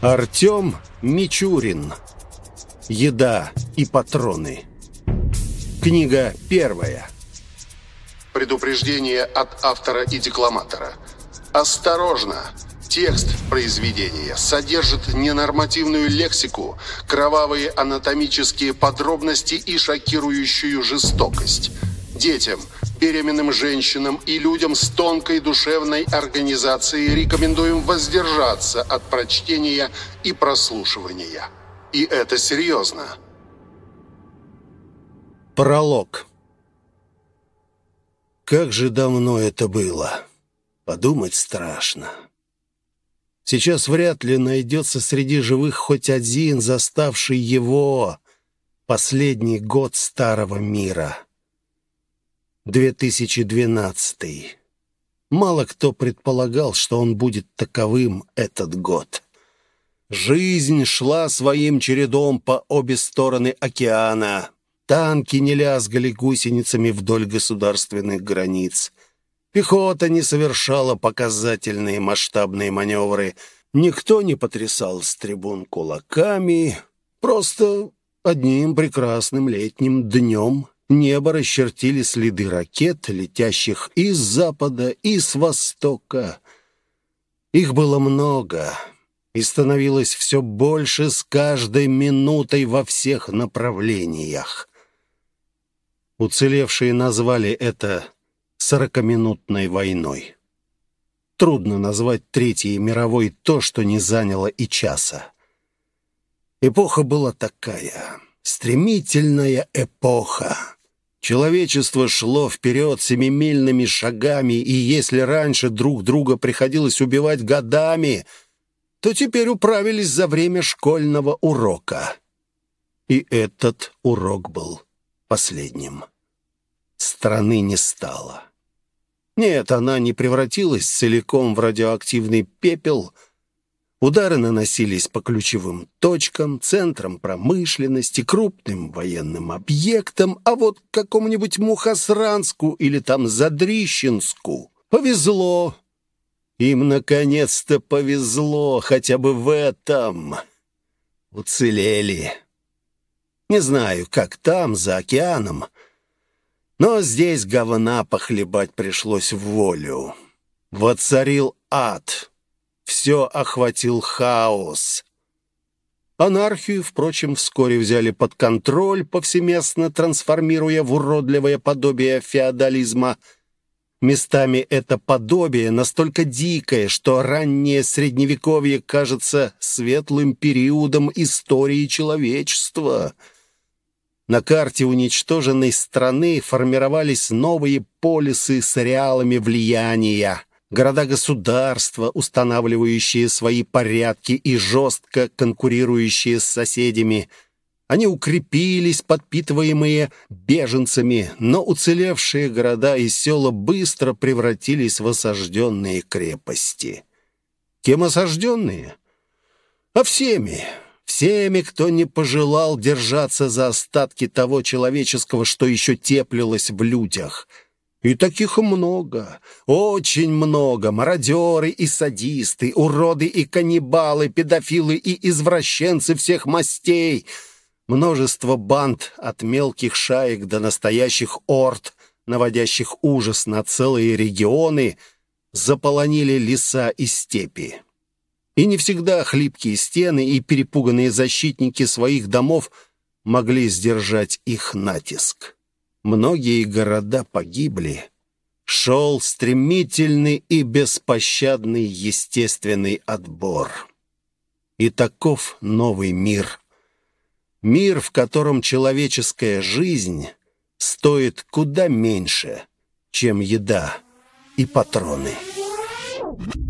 Артем Мичурин. Еда и патроны. Книга первая. Предупреждение от автора и декламатора. Осторожно! Текст произведения содержит ненормативную лексику, кровавые анатомические подробности и шокирующую жестокость. Детям – беременным женщинам и людям с тонкой душевной организацией рекомендуем воздержаться от прочтения и прослушивания. И это серьезно. Пролог. Как же давно это было. Подумать страшно. Сейчас вряд ли найдется среди живых хоть один, заставший его последний год старого мира. 2012. Мало кто предполагал, что он будет таковым этот год. Жизнь шла своим чередом по обе стороны океана. Танки не лязгали гусеницами вдоль государственных границ. Пехота не совершала показательные масштабные маневры. Никто не потрясал с трибун кулаками. Просто одним прекрасным летним днем Небо расчертили следы ракет, летящих из запада и с востока. Их было много, и становилось все больше с каждой минутой во всех направлениях. Уцелевшие назвали это «сорокаминутной войной». Трудно назвать Третьей мировой то, что не заняло и часа. Эпоха была такая, стремительная эпоха. Человечество шло вперед семимильными шагами, и если раньше друг друга приходилось убивать годами, то теперь управились за время школьного урока. И этот урок был последним. Страны не стало. Нет, она не превратилась целиком в радиоактивный пепел — Удары наносились по ключевым точкам, центрам промышленности, крупным военным объектам, а вот какому-нибудь Мухосранску или там Задрищенску повезло. Им наконец-то повезло хотя бы в этом. Уцелели. Не знаю, как там, за океаном, но здесь говна похлебать пришлось в волю. Воцарил ад все охватил хаос. Анархию, впрочем, вскоре взяли под контроль, повсеместно трансформируя в уродливое подобие феодализма. Местами это подобие настолько дикое, что раннее Средневековье кажется светлым периодом истории человечества. На карте уничтоженной страны формировались новые полисы с реалами влияния города-государства, устанавливающие свои порядки и жестко конкурирующие с соседями. Они укрепились, подпитываемые беженцами, но уцелевшие города и села быстро превратились в осажденные крепости. Кем осажденные? А всеми. Всеми, кто не пожелал держаться за остатки того человеческого, что еще теплилось в людях — и таких много, очень много. Мародеры и садисты, уроды и каннибалы, педофилы и извращенцы всех мастей. Множество банд от мелких шаек до настоящих орд, наводящих ужас на целые регионы, заполонили леса и степи. И не всегда хлипкие стены и перепуганные защитники своих домов могли сдержать их натиск. Многие города погибли. Шел стремительный и беспощадный естественный отбор. И таков новый мир. Мир, в котором человеческая жизнь стоит куда меньше, чем еда и патроны. Thank you.